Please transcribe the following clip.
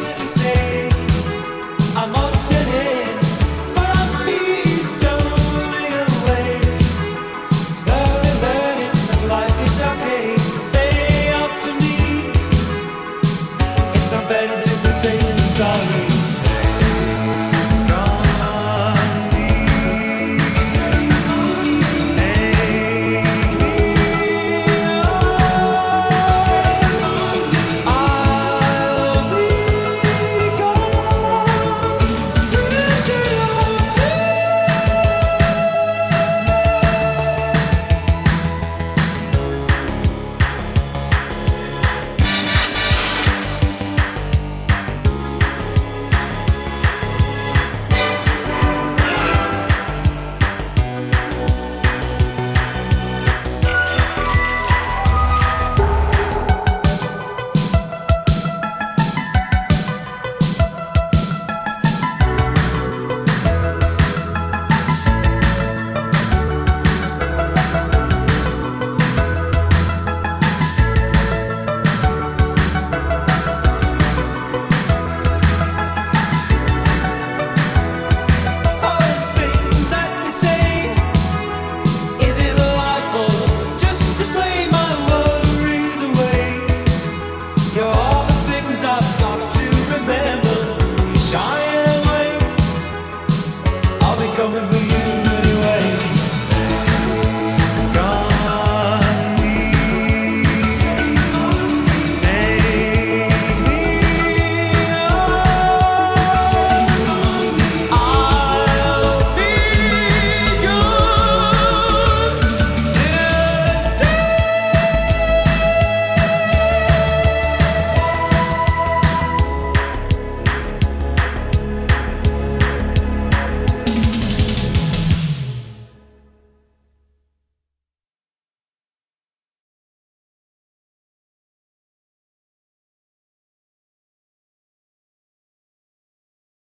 best to say.